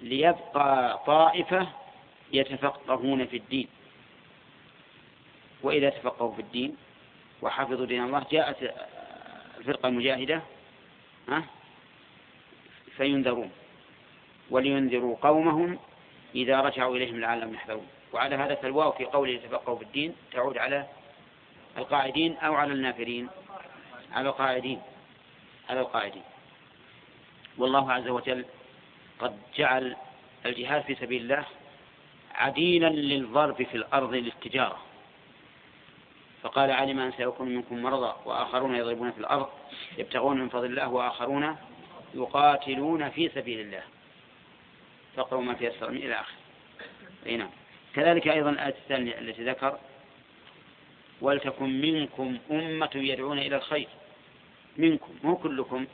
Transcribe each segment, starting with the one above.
ليبقى طائفة يتفقهون في الدين. وإذا تفقهوا في الدين وحفظوا دين الله جاءت الفرقة المجاهدة ها فينذرون. ولينذروا قومهم إذا رجعوا إليهم لعلهم يحذرون. وعلى هذا فالواو في قوله يتفقهوا في الدين تعود على القاعدين أو على النافرين. على القاعدين. على القاعدين. والله عز وجل قد جعل الجهاد في سبيل الله عديلا للضرب في الأرض للتجارة. فقال علم أن سيكون منكم مرضى وآخرون يضربون في الأرض يبتغون من فضل الله وآخرون يقاتلون في سبيل الله. فقروا ما تيسر من إلى آخر نعم. كذلك أيضا الآية الثانية التي ذكر ولتكن منكم أمة يدعون إلى الخير. منكم مو كلكم.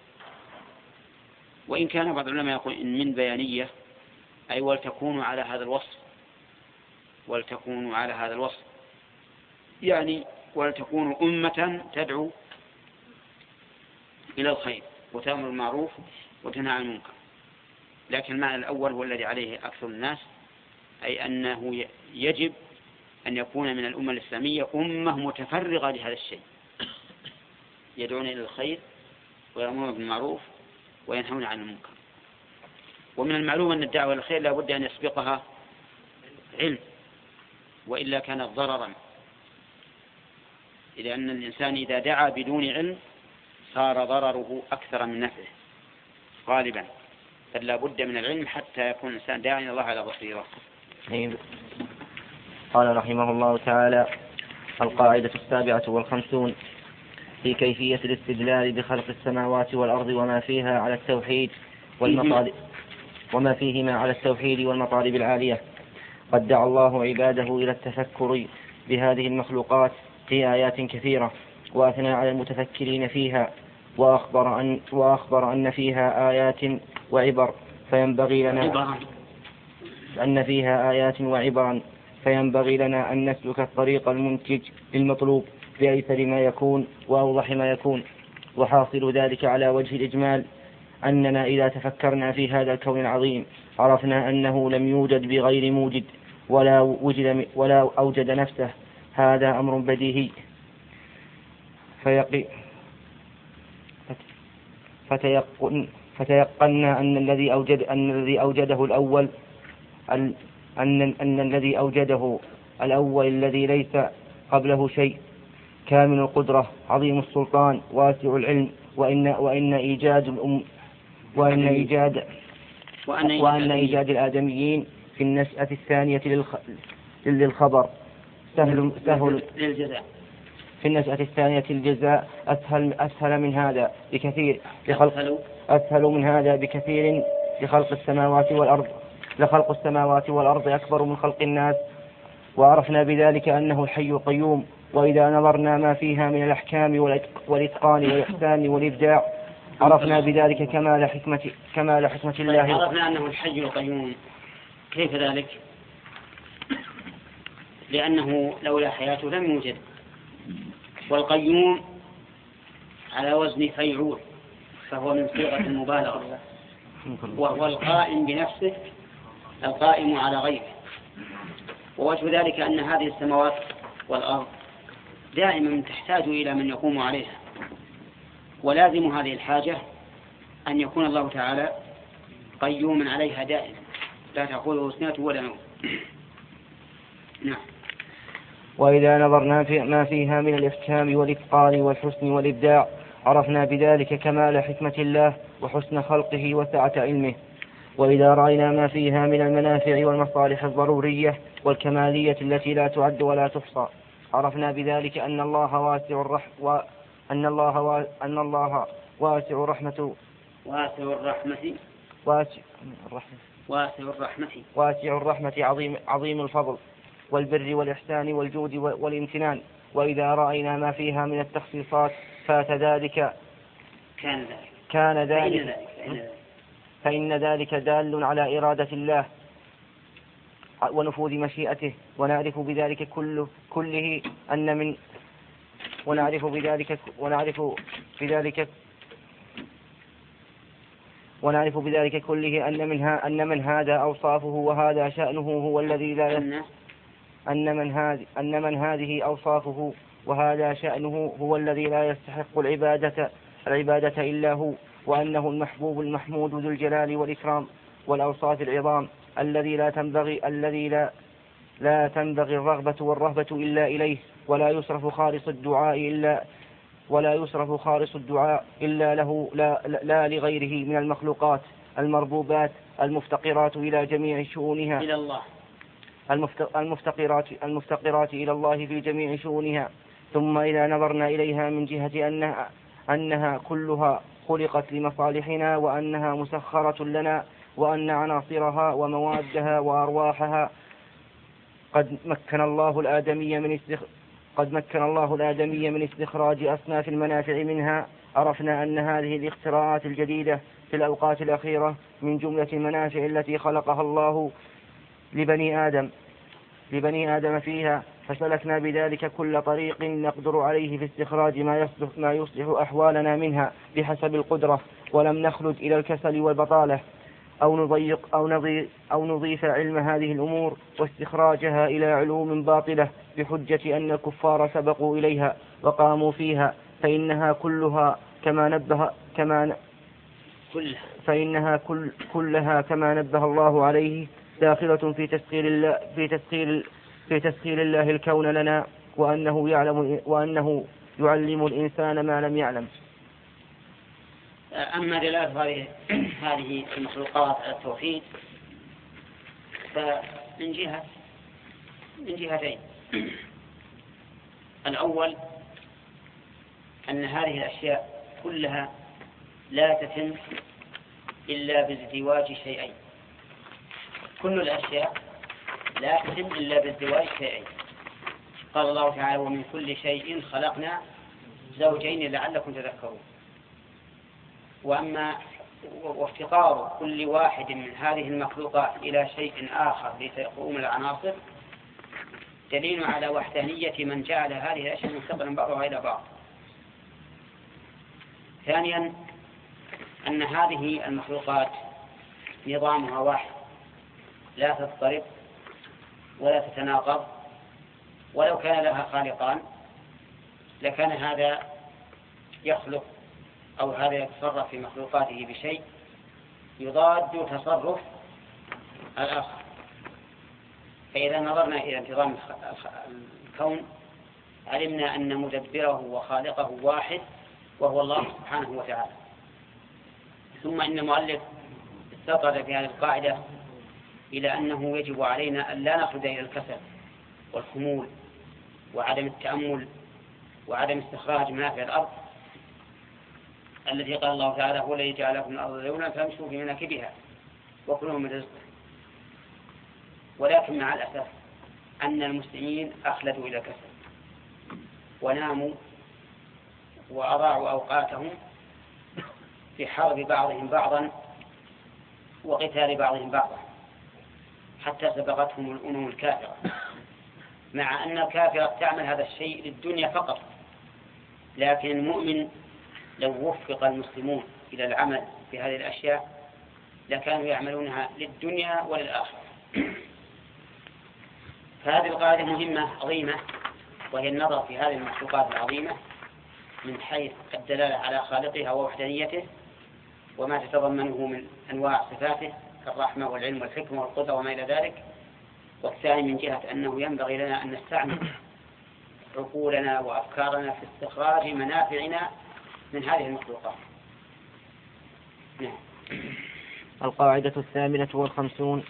وإن كان بعض العلماء يقول إن من بيانية أي ولتكونوا على هذا الوصف ولتكونوا على هذا الوصف. يعني ولتكونوا أمة تدعو إلى الخير وتأمر بالمعروف وتنهى عن المنكر. لكن المعنى الأول هو الذي عليه أكثر الناس أي أنه يجب أن يكون من الأمة الإسلامية أمة متفرغة لهذا الشيء. يدعون إلى الخير ويأمرون بالمعروف وينهون عن المنكر. ومن المعلوم أن الدعوة إلى الخير لا بد أن يسبقها علم وإلا كانت ضررا. لأن الإنسان إذا دعا بدون علم صار ضرره أكثر من نفعه. غالبا. فلا بد من العلم حتى يكون الإنسان داعيا إلى الله على بصيرة. قال رحمه الله تعالى القاعدة السابعة والخمسون في كيفية الاستدلال بخلق السماوات والأرض وما فيها على التوحيد والمطالب وما فيهما على التوحيد والمطالب العالية. قد دعا الله عباده إلى التفكر بهذه المخلوقات في آيات كثيرة وأثنى على المتفكرين فيها وأخبر أن, وأخبر أن فيها آيات وعبر فينبغي لنا أن فيها آيات وعبرا فينبغي لنا أن نسلك الطريق المنتج للمطلوب بأيسر ما يكون وأوضح ما يكون. وحاصل ذلك على وجه الإجمال أننا إذا تفكرنا في هذا الكون العظيم عرفنا أنه لم يوجد بغير موجد ولا وجد ولا أوجد نفسه. هذا أمر بديهي. فيقي فتيقن فتيقنا أن الذي أوجد أن الذي أوجده الأول أن أن الذي أوجده الأول الذي ليس قبله شيء كامل القدرة عظيم السلطان واسع العلم وإن وإن إيجاد الأم وإن إيجاد وأن, وأن إيجاد الآدميين في النشأة الثانية للخبر. سهل سهل للجزاء. في النشأة الثانية الجزاء أسهل أسهل من هذا بكثير. لخلق أسهل من هذا بكثير لخلق السماوات والأرض. لخلق السماوات والأرض أكبر من خلق الناس. وعرفنا بذلك أنه الحي القيوم. وإذا نظرنا ما فيها من الأحكام والإتقان والإحسان والإبداع عرفنا بذلك كمال حكمة كمال حكمة الله. عرفنا أنه الحي القيوم. كيف ذلك؟ لأنه لولا حياته لم يوجد. والقيوم على وزن فيعول فهو من صيغة المبالغة وهو القائم بنفسه القائم على غيره. ووجه ذلك أن هذه السماوات والأرض دائما تحتاج إلى من يقوم عليها. ولازم هذه الحاجة أن يكون الله تعالى قيوما عليها دائما. لا تأخذه سنة ولا نوم. نعم. وإذا نظرنا في ما فيها من الإحكام والإتقان والحسن والإبداع عرفنا بذلك كمال حكمة الله وحسن خلقه وسعة علمه. وإذا رأينا ما فيها من المنافع والمصالح الضرورية والكمالية التي لا تعد ولا تحصى. عرفنا بذلك أن الله واسع الرحم وأن الله و... أن الله واسع الرحمة واسع الرحمة واسع الرحمة واسع الرحمة. واسع الرحمة عظيم عظيم الفضل والبر والإحسان والجود والامتنان. وإذا رأينا ما فيها من التخصيصات فات ذلك. كان ذلك. كان ذلك. فإن ذلك دال على إرادة الله. ونفوذ مشيئته ونعرف بذلك كله كله أن من ونعرف بذلك ونعرف بذلك ونعرف بذلك كله أن من, أن من هذا أوصافه وهذا شأنه هو الذي لا أن من هذه أن من هذه أوصافه وهذا شأنه هو الذي لا يستحق العبادة العبادة إلا هو وأنه المحبوب المحمود ذو الجلال والإكرام والأوصاف العظام. الذي لا تنبغي الذي لا لا تنبغي الرغبة والرهبة إلا إليه ولا يصرف خالص الدعاء إلا ولا يصرف خالص الدعاء إلا له لا, لا لغيره من المخلوقات المربوبات المفتقرات إلى جميع شؤونها. إلى الله. المفتقرات المفتقرات إلى الله في جميع شؤونها. ثم إذا نظرنا إليها من جهة أنها, أنها كلها خلقت لمصالحنا وأنها مسخرة لنا وأن عناصرها وموادها وأرواحها قد مكن الله الآدمي من استخ... قد مكن الله الآدمي من استخراج أصناف المنافع منها. عرفنا أن هذه الاختراعات الجديدة في الأوقات الأخيرة من جملة المنافع التي خلقها الله لبني آدم. لبني آدم فيها فسلكنا بذلك كل طريق نقدر عليه في استخراج ما يصلح, ما يصلح أحوالنا منها بحسب القدرة ولم نخلد إلى الكسل والبطالة. أو نضيق أو نضيف, أو نضيف علم هذه الأمور واستخراجها إلى علوم باطلة بحجة أن الكفار سبقوا إليها وقاموا فيها فإنها كلها كما نبه كما فإنها كل كلها كما نبه الله عليه داخلة في تسخير الله في تسخير في تسخير الله الكون لنا وأنه يعلم وأنه يعلم الإنسان ما لم يعلم. أما دلالة هذه هذه المخلوقات على التوحيد فمن جهة من جهتين. الأول أن هذه الأشياء كلها لا تتم إلا بازدواج شيئين. كل الأشياء لا تتم إلا بازدواج شيئين. قال الله تعالى ومن كل شيء خلقنا زوجين لعلكم تذكرون. وأما وافتقار كل واحد من هذه المخلوقات إلى شيء آخر لتقوم العناصر دليل على وحدانية من جعل هذه الأشياء مستقلا بعضها إلى بعض. ثانيا أن هذه المخلوقات نظامها واحد لا تضطرب ولا تتناقض ولو كان لها خالقان لكان هذا يخلق أو هذا يتصرف في مخلوقاته بشيء يضاد تصرف الآخر. فإذا نظرنا إلى انتظام الكون علمنا أن مدبره وخالقه واحد وهو الله سبحانه وتعالى. ثم إن المؤلف استطرد في هذه القاعدة إلى أنه يجب علينا أن لا نخرج إلى الكسل والخمول وعدم التأمل وعدم استخراج منافع الأرض التي قال الله تعالى هو الذي جعل لكم الأرض ذولا فامشوا في مناكبها وكلوا من رزقه. ولكن مع الأسف أن المسلمين أخلدوا إلى كسل. وناموا وأضاعوا أوقاتهم في حرب بعضهم بعضا وقتال بعضهم بعضا حتى سبقتهم الأمم الكافرة. مع أن الكافرة تعمل هذا الشيء للدنيا فقط لكن المؤمن لو وفق المسلمون إلى العمل في هذه الأشياء لكانوا يعملونها للدنيا وللآخرة. فهذه القاعدة مهمة عظيمة وهي النظر في هذه المخلوقات العظيمة من حيث الدلالة على خالقها ووحدانيته وما تتضمنه من أنواع صفاته كالرحمة والعلم والحكمة والقدرة وما إلى ذلك. والثاني من جهة أنه ينبغي لنا أن نستعمل عقولنا وأفكارنا في استخراج منافعنا من هذه المخلوقات نعم. القاعدة الثامنة والخمسون.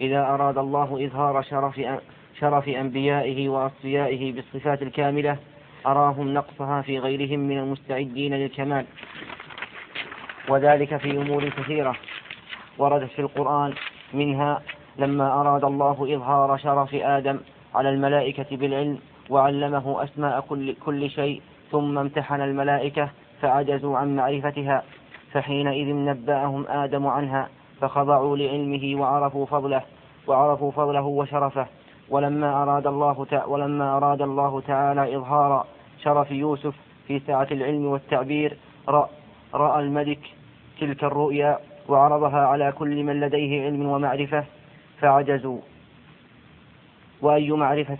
إذا أراد الله إظهار شرف شرف أنبيائه وأصفيائه بالصفات الكاملة أراهم نقصها في غيرهم من المستعدين للكمال. وذلك في أمور كثيرة وردت في القرآن منها لما أراد الله إظهار شرف آدم على الملائكة بالعلم وعلمه أسماء كل, كل شيء ثم امتحن الملائكة فعجزوا عن معرفتها فحينئذ نبأهم آدم عنها فخضعوا لعلمه وعرفوا فضله وعرفوا فضله وشرفه. ولما أراد الله ولما أراد الله تعالى إظهار شرف يوسف في سعة العلم والتعبير رأى الملك تلك الرؤيا وعرضها على كل من لديه علم ومعرفة فعجزوا وأي معرفة؟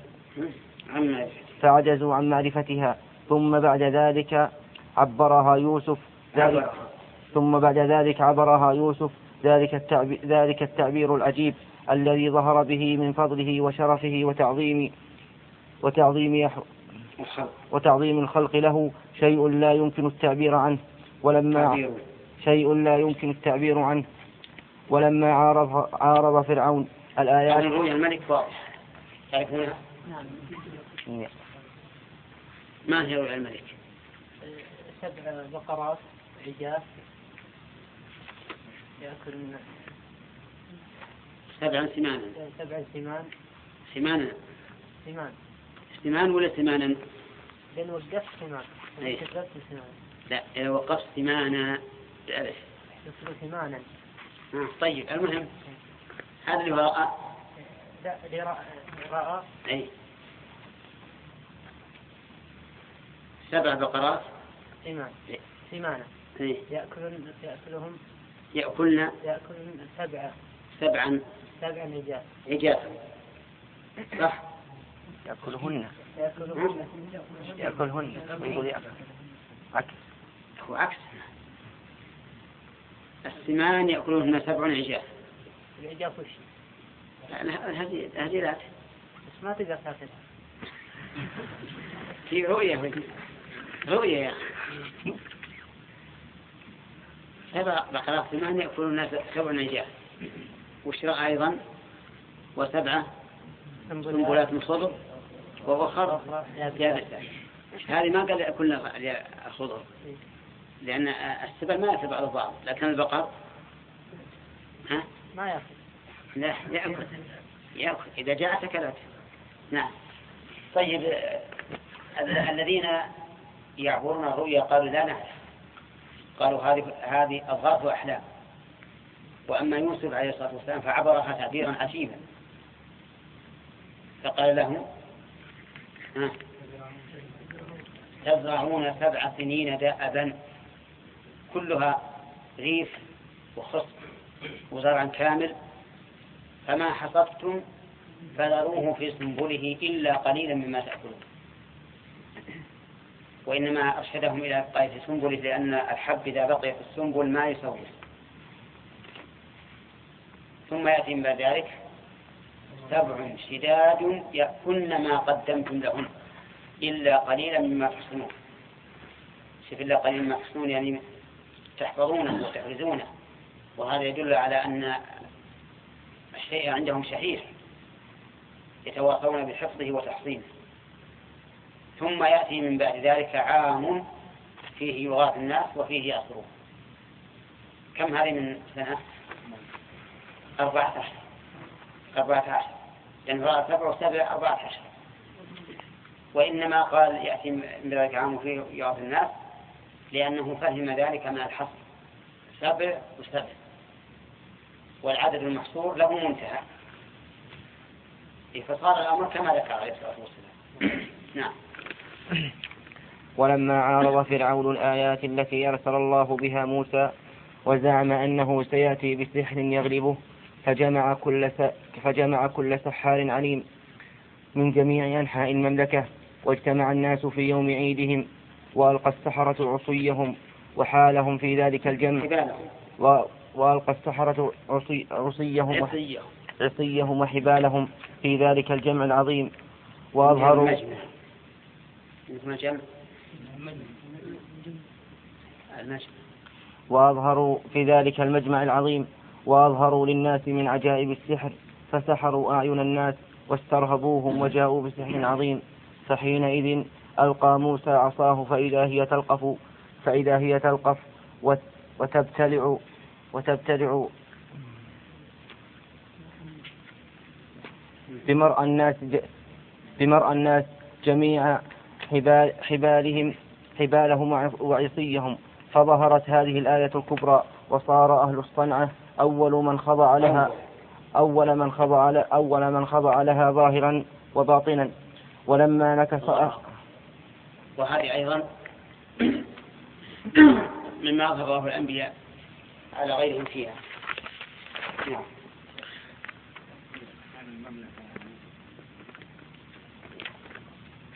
فعجزوا عن معرفتها. ثم بعد ذلك عبرها يوسف ذلك ثم بعد ذلك عبرها يوسف ذلك التعبير, ذلك التعبير العجيب الذي ظهر به من فضله وشرفه وتعظيم وتعظيم وتعظيم الخلق له شيء لا يمكن التعبير عنه. ولما شيء لا يمكن التعبير عنه. ولما عارض عارض فرعون الآيات رؤيا الملك واضح تعرفونها؟ نعم. ما هي رؤيا الملك؟ سبع بقرات عجاف. يأكل من سبع سمانا. سبع سمان. سمانا. سمان. سمان ولا سمانا؟ لأن وقفت سمان. أي. سمان. لا إذا وقفت سمانا. بألف سمانا. آه، طيب المهم هذا اللي رأى لا اللي رأى رأى. أي سبع بقرات. سمان إيه. سمانة أي يأكلون يأكلهم يأكلن يأكلون سبعة. سبعا. سبعا عجاف عجافا صح؟ يأكلهن. يأكلهن. ويقول يأكل عكس. هو عكس. السمان يأكلهن سبع عجاف العجاف وش؟ هذه هذه لا. بس ما تقدر تأكلها. في رؤية. رؤية يا أخي. سبع بقرات سمان يأكلون سبع عجاف وش رأى أيضا؟ وسبعة سنبلات من صدر وأخر يابسة. هذه ما قال يأكلن الخضر لأن السبع ما يأكل بعض البعض لكن البقر ها؟ ما يأكل لا يأكل يأكل إذا جاءت أكلت نعم. طيب آه، ال- الذين يعبرون الرؤيا قالوا لا نعرف. قالوا هذه هذه أضغاث أحلام وأما يوسف عليه الصلاة والسلام فعبرها تعبيرا عجيبا. فقال له تزرعون سبع سنين دأبا كلها ريف وخصب وزرع كامل. فما حصدتم فذروه في سنبله إلا قليلا مما تأكلون. وإنما أرشدهم إلى بقاء في سنبله لأن الحب إذا بقي في السنبل ما يسوي. ثم يأتي من بعد ذلك سبع شداد يأكلن ما قدمتم لهن إلا قليلا مما تحصنون شوف إلا قليلا مما تحصنون يعني تحفظونه وتحرزونه وهذا يدل على أن الشيء عندهم شحيح يتواصون بحفظه وتحصينه ثم يأتي من بعد ذلك عام فيه يغاث الناس وفيه يأصرون كم هذه من سنة؟ أربعة عشر. أربعة عشر. لأن رأى سبع وسبع أربعة عشر. وإنما قال يأتي من ذلك عام فيه يغاث الناس لأنه فهم ذلك من الحصر. سبع وسبع. والعدد المحصور له منتهى. فصار الأمر كما ذكر عليه الصلاة والسلام. نعم. ولما عارض فرعون الآيات التي أرسل الله بها موسى وزعم أنه سيأتي بسحر يغلبه فجمع كل. فجمع كل سحار عليم من جميع أنحاء المملكة واجتمع الناس في يوم عيدهم وألقى السحرة عصيهم وحالهم في ذلك الجمع و... وألقى السحرة عصي... عصيهم. عصيهم وحبالهم في ذلك الجمع العظيم وأظهروا اسمه جمع وأظهروا في ذلك المجمع العظيم وأظهروا للناس من عجائب السحر فسحروا أعين الناس واسترهبوهم وجاءوا بسحر عظيم. فحينئذ ألقى موسى عصاه فإذا هي تلقف فإذا هي تلقف وت- وتبتلع وتبتلع. بمرأى الناس بمرأى الناس جميع حبال حبالهم حبالهم وع- وعصيهم فظهرت هذه الآية الكبرى وصار أهل الصنعة أول من خضع لها أول من خضع أول من خضع لها ظاهرا وباطنا. ولما أه- وهذه أيضا مما أظهره الأنبياء على غيرهم فيها نعم.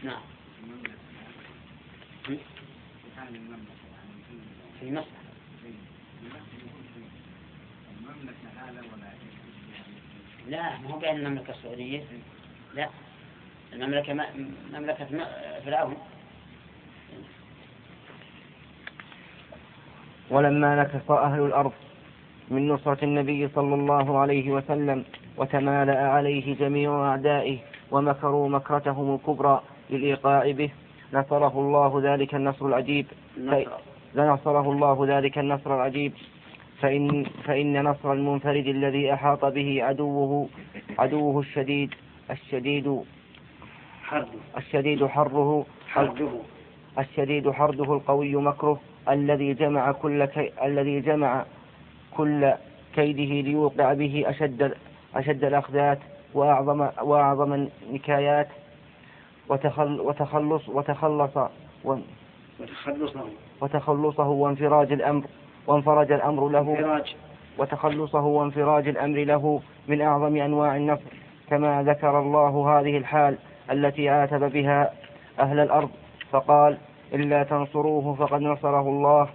نعم. في مصر لا ما هو بين المملكة السعودية. لا المملكة مملكة فرعون. ولما نكص أهل الأرض من نصرة النبي صلى الله عليه وسلم وتمالأ عليه جميع أعدائه ومكروا مكرتهم الكبرى للإيقاع به. نصره الله ذلك النصر العجيب. لنصره الله ذلك النصر العجيب. فإن, فإن نصر المنفرد الذي أحاط به عدوه عدوه الشديد الشديد حرب الشديد حره حرده. الشديد حرده القوي مكره. الذي جمع كل كي الذي جمع كل كيده ليوقع به أشد أشد الأخذات وأعظم وأعظم النكايات. وتخل وتخلص وتخلص وتخلصه. وتخلصه وانفراج الأمر وانفرج الأمر له. وتخلصه وانفراج الأمر له من أعظم أنواع النصر كما ذكر الله هذه الحال التي عاتب بها أهل الأرض فقال إلا تنصروه فقد نصره الله.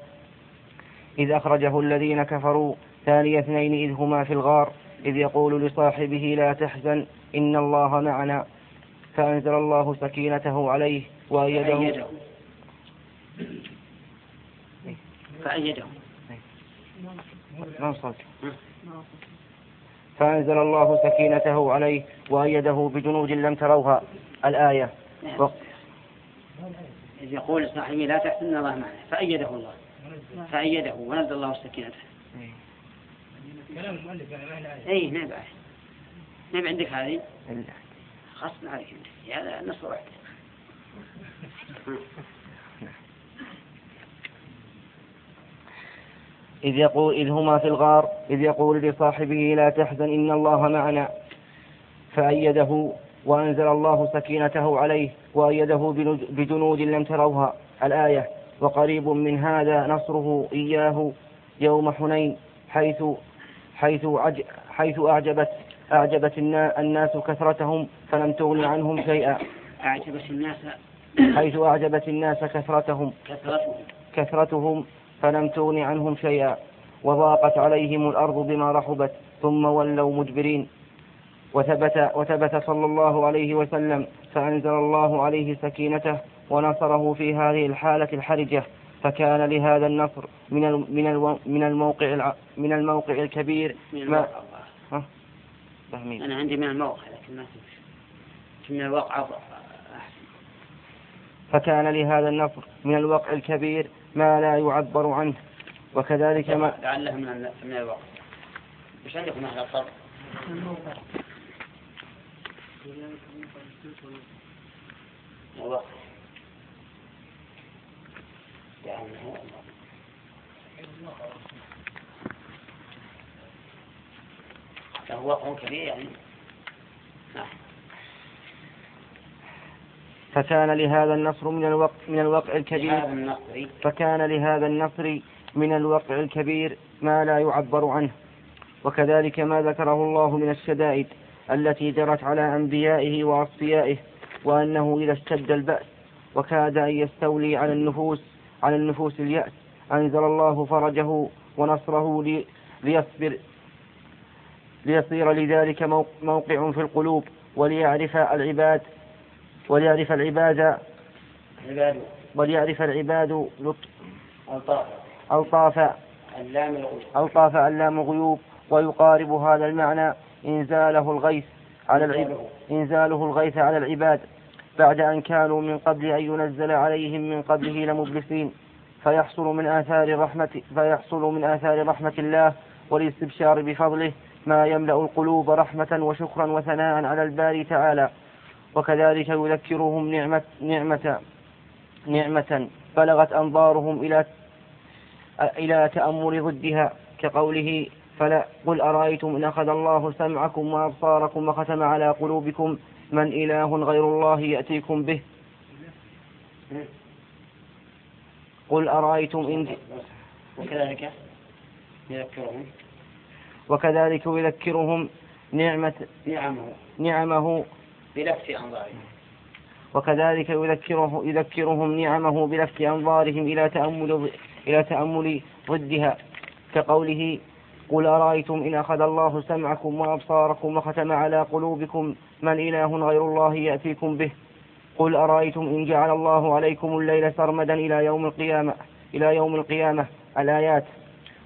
إذ أخرجه الذين كفروا ثاني اثنين إذ هما في الغار إذ يقول لصاحبه لا تحزن إن الله معنا. فأنزل الله سكينته عليه وأيده فأيده فأيده ما وصلت. فأنزل الله سكينته عليه وأيده بجنود لم تروها الآية. و- إذ يقول صاحبه لا تحزن إن الله معنا. فأيده الله. فأيده ونزل الله سكينته. كلام المؤلف يعني ما له أي ما بعد ما عندك هذه؟ خاصة عليك أنت هذا نص واحد إذ يقول إذ هما في الغار إذ يقول لصاحبه لا تحزن إن الله معنا. فأيده وأنزل الله سكينته عليه وأيده بجنود لم تروها الآية. وقريب من هذا نصره إياه يوم حنين حيث حيث حيث أعجبت أعجبت النا- الناس كثرتهم فلم تغن عنهم شيئا. أعجبت الناس حيث أعجبت الناس كثرتهم. كثرته كثرتهم فلم تغن عنهم شيئا. وضاقت عليهم الأرض بما رحبت ثم ولوا مدبرين. وثبت, وثبت صلى الله عليه وسلم فأنزل الله عليه سكينته ونصره في هذه الحالة الحرجة. فكان لهذا النصر من من من الموقع من الموقع الكبير. من ما الله. فاهمين أنا عندي من الموقع لكن ما من الواقع أفضل. أحسن فكان لهذا النصر من الوقع الكبير ما لا يعبر عنه وكذلك ما لعله من من الواقع وش عندكم أهل القرن؟ الواقع يعني هو الواقع. له وقع كبير يعني. نعم. فكان لهذا النصر من الوقع من الوقع الكبير. فكان لهذا النصر من الوقع الكبير ما لا يعبر عنه. وكذلك ما ذكره الله من الشدائد التي جرت على أنبيائه وأصفيائه وأنه إذا اشتد البأس وكاد أن يستولي على النفوس على النفوس اليأس أنزل الله فرجه ونصره لي ليصبر. ليصير لذلك موق- موقع في القلوب وليعرف العباد وليعرف العباد وليعرف العباد لط- ألطاف. ألطاف اللام الغيب ألطاف علام غيوب ويقارب هذا المعنى إنزاله الغيث على العباد إنزاله الغيث على العباد. بعد أن كانوا من قبل أن ينزل عليهم من قبله لمبلسين فيحصل من آثار رحمة فيحصل من آثار رحمة الله والاستبشار بفضله ما يملأ القلوب رحمة وشكرا وثناء على الباري تعالى وكذلك يذكرهم نعمة نعمة نعمة بلغت أنظارهم إلى إلى تأمل ضدها كقوله فلا قل أرأيتم إن أخذ الله سمعكم وأبصاركم وختم على قلوبكم؟ من إله غير الله يأتيكم به؟ قل أرأيتم إن وكذلك يذكرهم. وكذلك يذكرهم نعمة نعمه. نعمه بلفت أنظارهم. وكذلك يذكره يذكرهم نعمه بلفت أنظارهم إلى تأمل إلى تأمل ضدها. كقوله قل أرأيتم إن أخذ الله سمعكم وأبصاركم وختم على قلوبكم من إله غير الله يأتيكم به؟ قل أرأيتم إن جعل الله عليكم الليل سرمدا إلى يوم القيامة إلى يوم القيامة الآيات.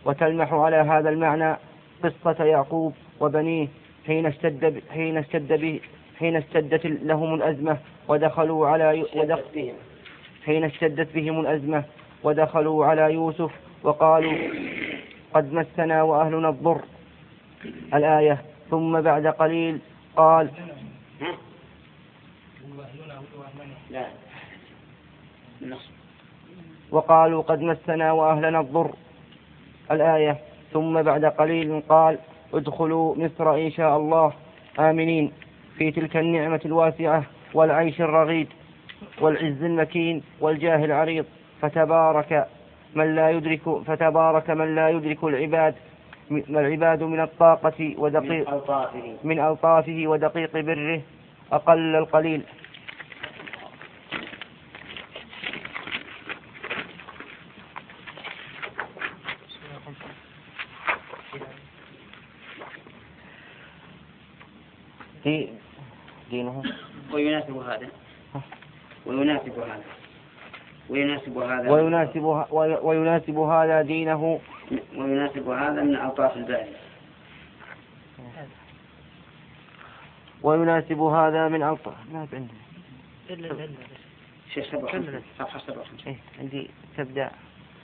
وتلمح على هذا المعنى قصة يعقوب وبنيه حين اشتد حين اشتد به حين اشتدت لهم الأزمة ودخلوا على حين اشتدت بهم الأزمة ودخلوا على يوسف وقالوا قد مسنا وأهلنا الضر الآية ثم بعد قليل قال؟ لا وقالوا قد مسنا وأهلنا الضر الآية ثم بعد قليل قال ادخلوا مصر إن شاء الله. آمنين. في تلك النعمة الواسعة والعيش الرغيد والعز المكين والجاه العريض. فتبارك من لا يدرك فتبارك من لا يدرك العباد العباد من الطاقة ودقيق من ألطافه ودقيق بره أقل القليل دي دينه ويناسب هذا ويناسب هذا ويناسب هذا ويناسب ويناسب هذا دينه. ويناسب هذا من ألطاف الباري ويناسب هذا من ألطاف ما عندي. إلا إلا شيخ سبعة كمل. صفحة سبعة وخمسين. إيه عندي تبدأ.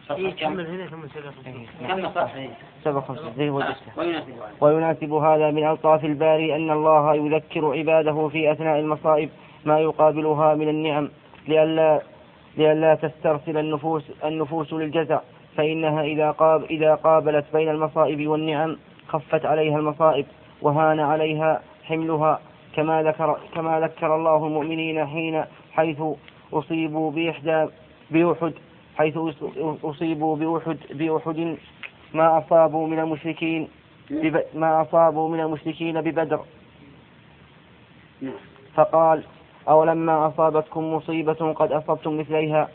صفحة إيه كم؟ كمل هنا ثم سبعة إيه. كم صفحة؟ سبع خمسة زي هو آه، الدستة. ويناسب هذا. ويناسب هذا من ألطاف الباري أن الله يذكر عباده في أثناء المصائب ما يقابلها من النعم لئلا لئلا تسترسل النفوس النفوس للجزع فإنها إذا قاب إذا قابلت بين المصائب والنعم خفت عليها المصائب وهان عليها حملها كما ذكر كما ذكر الله المؤمنين حين حيث أصيبوا بإحدى بأحد حيث أصيبوا بأحد بأحد ما أصابوا من المشركين. ما أصابوا من المشركين ببدر نعم. فقال أولما أصابتكم مصيبة قد أصبتم مثليها؟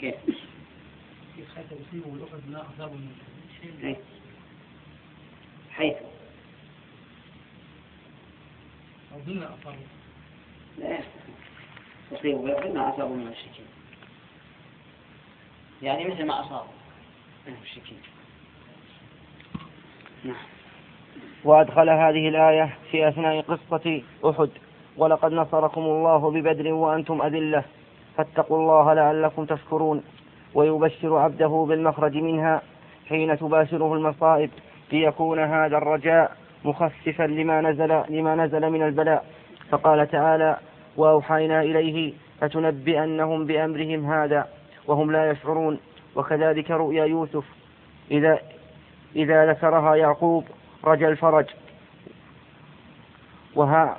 كيف؟ حيث. أو أصابوا لا ما أصابوا من المشركين يعني مثل ما أصابوا من المشركين. نعم. وأدخل هذه الآية في أثناء قصة أحد. ولقد نصركم الله ببدر وأنتم أذلة. فاتقوا الله لعلكم تشكرون. ويبشر عبده بالمخرج منها حين تباشره المصائب ليكون هذا الرجاء مخففا لما نزل لما نزل من البلاء. فقال تعالى وأوحينا إليه لتنبئنهم بأمرهم هذا وهم لا يشعرون. وكذلك رؤيا يوسف إذا إذا ذكرها يعقوب رجا الفرج. وها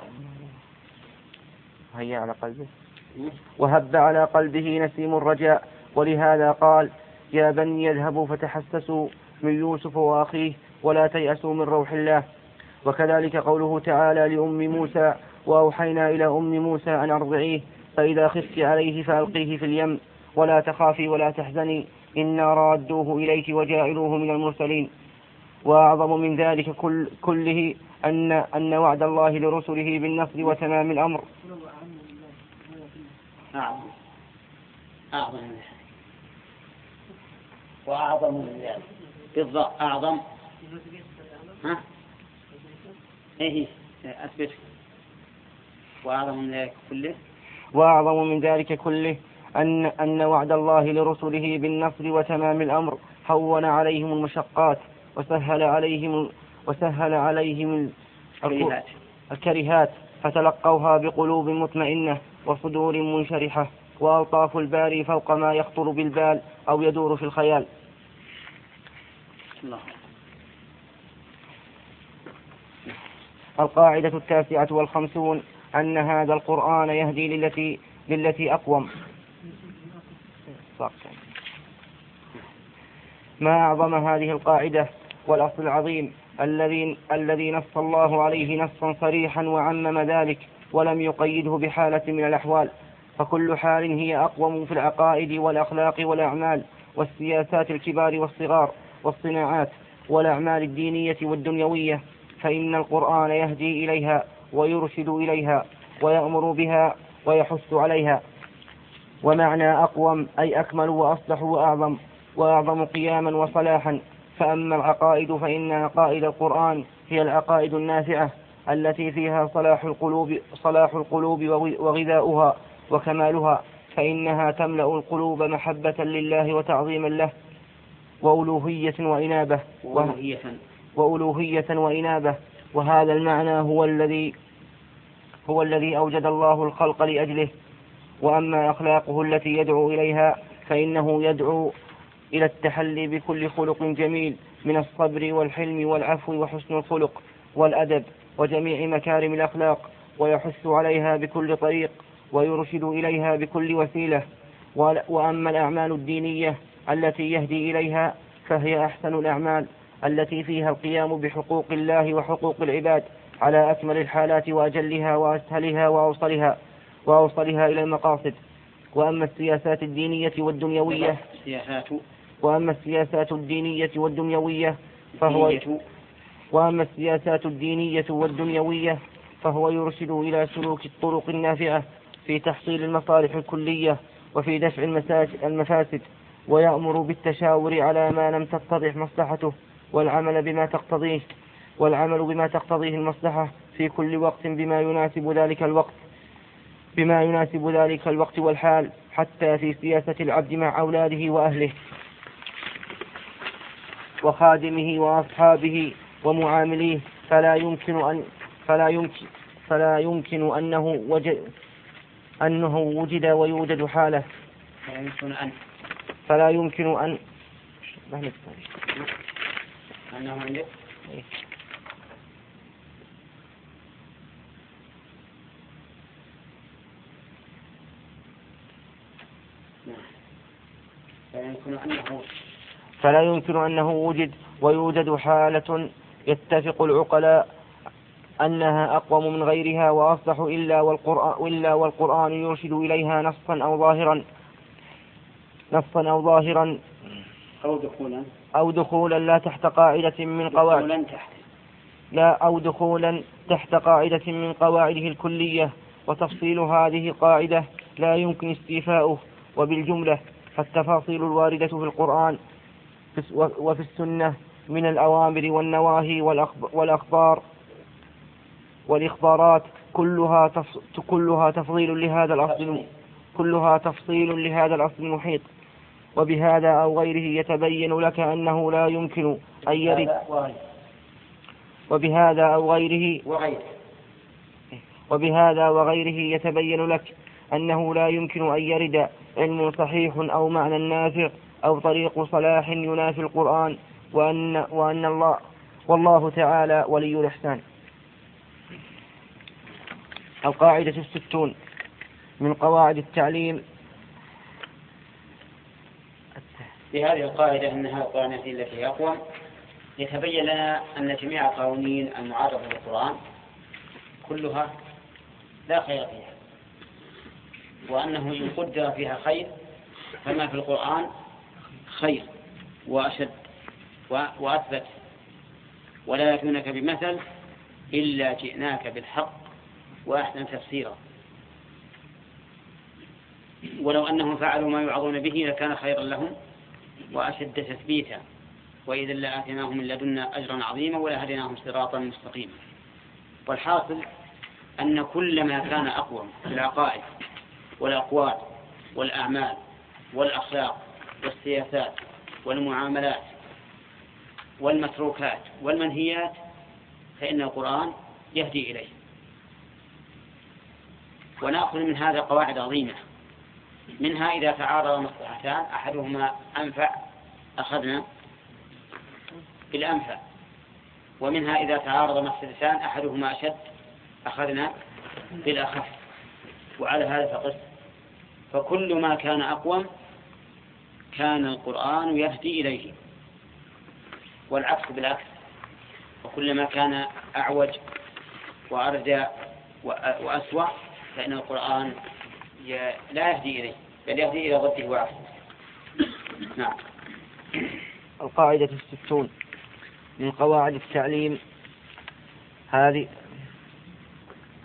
هيا على قلبه. وهب على قلبه نسيم الرجاء ولهذا قال يا بني يذهبوا فتحسسوا من يوسف وأخيه ولا تيأسوا من روح الله. وكذلك قوله تعالى لأم موسى وأوحينا إلى أم موسى أن أرضعيه فإذا خفت عليه فألقيه في اليم ولا تخافي ولا تحزني إنا رادوه إليك وجاعلوه من المرسلين. وأعظم من ذلك كل كله أن أن وعد الله لرسله بالنصر وتمام الأمر. أعظم. أعظم من ذلك وأعظم من ذلك بالضاء أعظم. ها؟ إيه أثبت. وأعظم من ذلك كله؟ وأعظم من ذلك كله أن أن وعد الله لرسله بالنصر وتمام الأمر. هون عليهم المشقات وسهل عليهم وسهل عليهم الكرهات فتلقوها بقلوب مطمئنة. وصدور منشرحة وألطاف الباري فوق ما يخطر بالبال أو يدور في الخيال. الله القاعدة التاسعة والخمسون أن هذا القرآن يهدي للتي للتي أقوم. ما أعظم هذه القاعدة والأصل العظيم الذي الذي نص الله عليه نصا صريحا وعمم ذلك ولم يقيده بحالة من الأحوال فكل حال هي أقوم في العقائد والأخلاق والأعمال والسياسات الكبار والصغار والصناعات والأعمال الدينية والدنيوية فإن القرآن يهدي إليها ويرشد إليها ويأمر بها ويحث عليها. ومعنى أقوم أي أكمل وأصلح وأعظم وأعظم قياما وصلاحا. فأما العقائد فإن عقائد القرآن هي العقائد النافعة التي فيها صلاح القلوب صلاح القلوب وغذاؤها وكمالها فإنها تملأ القلوب محبة لله وتعظيما له وألوهية وإنابة وألوهية. وألوهية وإنابة. وهذا المعنى هو الذي هو الذي أوجد الله الخلق لأجله. وأما أخلاقه التي يدعو إليها فإنه يدعو إلى التحلي بكل خلق جميل من الصبر والحلم والعفو وحسن الخلق والأدب. وجميع مكارم الأخلاق ويحث عليها بكل طريق ويرشد إليها بكل وسيلة. وأما الأعمال الدينية التي يهدي إليها فهي أحسن الأعمال التي فيها القيام بحقوق الله وحقوق العباد على أكمل الحالات وأجلها وأسهلها وأوصلها وأوصلها إلى المقاصد. وأما السياسات الدينية والدنيوية وأما السياسات الدينية والدنيوية فهو وأما السياسات الدينية والدنيوية فهو يرشد إلى سلوك الطرق النافعة في تحصيل المصالح الكلية وفي دفع المفاسد ويأمر بالتشاور على ما لم تتضح مصلحته والعمل بما تقتضيه والعمل بما تقتضيه المصلحة في كل وقت بما يناسب ذلك الوقت بما يناسب ذلك الوقت والحال حتى في سياسة العبد مع أولاده وأهله وخادمه وأصحابه ومعامليه فلا يمكن أن فلا يمكن فلا يمكن أنه وجد أنه وجد ويوجد حالة. فلا يمكن أن فلا يمكن أن أنه عندك فلا يمكن أنه وجد ويوجد حالة يتفق العقلاء أنها أقوم من غيرها وأصلح إلا والقرآن, إلا والقرآن يرشد إليها نصا أو ظاهرا. نصا أو ظاهرا. أو دخولا. أو دخولا لا تحت قاعدة من قواعد. لا أو دخولا تحت قاعدة من قواعده الكلية. وتفصيل هذه القاعدة لا يمكن استيفاؤه. وبالجملة فالتفاصيل الواردة في القرآن وفي السنة. من الأوامر والنواهي والأخبار والإخبارات كلها كلها تفضيل لهذا الأصل كلها تفصيل لهذا الأصل المحيط. وبهذا أو غيره يتبين لك أنه لا يمكن أن يرد. وبهذا أو غيره وبهذا وغيره يتبين لك أنه لا يمكن أن يرد علم صحيح أو معنى نافع أو طريق صلاح ينافي القرآن. وأن, وأن الله والله تعالى ولي الإحسان. القاعدة الستون من قواعد التعليم في هذه القاعدة أنها القاعدة التي أقوى. يتبين لنا أن جميع القوانين المعارضة للقرآن كلها لا خير فيها وأنه إن قدر فيها خير فما في القرآن خير وأشد. وأثبت. ولا يأتونك بمثل إلا جئناك بالحق وأحسن تفسيرا. ولو أنهم فعلوا ما يوعظون به لكان خيرا لهم وأشد تثبيتا. وإذا لآتيناهم من لدنا أجرا عظيما ولهديناهم صراطا مستقيما. والحاصل أن كل ما كان أقوى في العقائد والأقوال والأعمال والأخلاق والسياسات والمعاملات والمتروكات والمنهيات فإن القرآن يهدي إليه. ونأخذ من هذا قواعد عظيمة. منها إذا تعارض مصلحتان أحدهما أنفع أخذنا بالأنفع. ومنها إذا تعارض مفسدتان أحدهما أشد أخذنا بالأخف. وعلى هذا فقس. فكل ما كان أقوم كان القرآن يهدي إليه. والعكس بالعكس. وكلما كان أعوج وأردى وأسوأ فإن القرآن لا يهدي إليه بل يهدي إلى ضده وعكسه نعم. القاعدة الستون. من قواعد التعليم هذه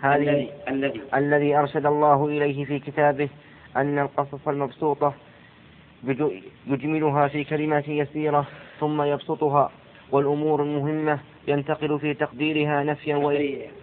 هذه الذي. الذي أرشد الله إليه في كتابه أن القصص المبسوطة يجملها في كلمات يسيرة ثم يبسطها والأمور المهمة ينتقل في تقديرها نفيا وإثباتا